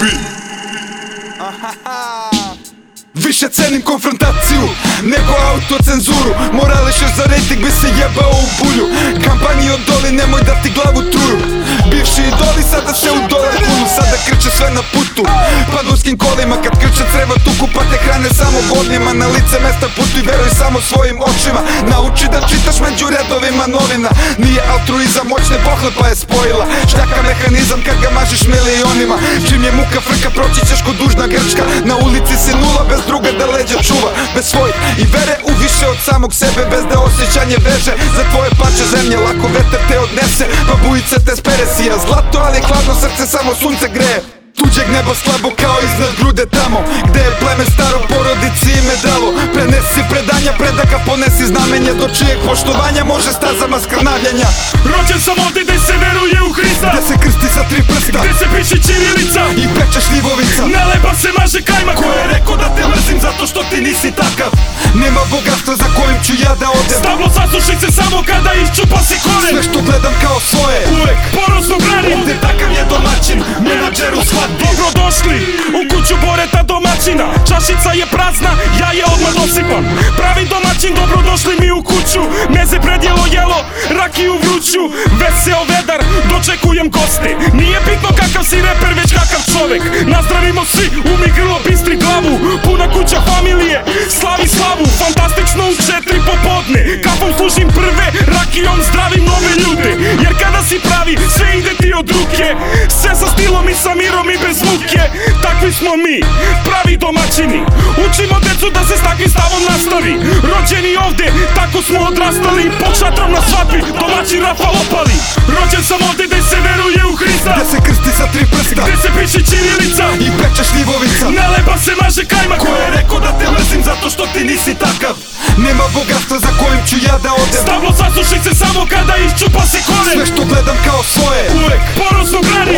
bi Više cenim konfrontaciju nego autocenzuru. Morališeš za rating bi se jebao u bulju. Kampanji od doli nemoj da ti glavu truru Bivši idoli sada se u dole kunu Sada krče sve na putu. Paduskim kolima kad krče creva tuku Pa hrane samo godnjima Na lice mesta putuj veruj samo svojim očima. Nauči da čitaš među redovima novina. Nije altruizam moćne pohlepa je spojila. Štaka mehanizam kad ga mažiš milionima. Čim je muka frka proći ćeš ko dužna grčka. Na ulici si nula bez druga da leđa čuva. Bez svojih i vere u više od samog sebe Bez da osjećanje veže za tvoje plaće zemlje. Lako veter te odnese pa bujice te speresija Zlato ali hladno srce samo sunce greje. Tuđeg nebo slabo kao iznad grude tamo Gde je pleme staro znamenje Do čijeg poštovanja može stazama skrnavljanja Rođen sam ovdje gdje se veruje u Hrista. Gde se krsti sa tri prsta. Gdje se piše čirilica I peče šljivovica. Na leba se maže kajmak. Ko je rekao da te mrzim zato što ti nisi takav? Nema bogatstva za kojim ću ja da odem. Stablo sasluši se samo kada iščupa si koren Sve što gledam kao svoje. Uvek ponosno branim. Ovdje takav je domaćin Menadžer u shvatbi Dobrodošli u kuću Boreta domaćina Čašica je prazna, ja je odmah dosipam. Pravi domaćin, dobrodošli mi u kuću Meze predjelo jelo, rakiju vruću Veseo vedar, dočekujem goste. Nije bitno kakav si reper, već kakav čovek. Nazdravimo svi, umi grlo, bistri glavu Puna kuća familije, slavi slavu Fantastično u četiri popodne. Kafom služim prve, rakijom zdravim nove ljude Jer kada si pravi, sve ide ti od ruke. Sve sa stilom i sa mirom i bez muke. Takvi smo mi, pravi domaćini. Učimo decu da se s takvim stavom nastavi. Rođeni ovde, tako smo odrastali. Pod šatrom na svadbi, domaćin Rafa opali. Rođen sam ovde gde se veruje u Hrista. Gde se krsti sa tri prsta? Gde se piše čirilica I peče šljivovica? Na leba se maže kajmak. Ko je rekao da te mrzim zato što ti nisi takav? Nema bogatstva kada odem. Stablo sasuši se samo kada iščupa se koren Sve što gledam kao svoje. Uvek porosno brani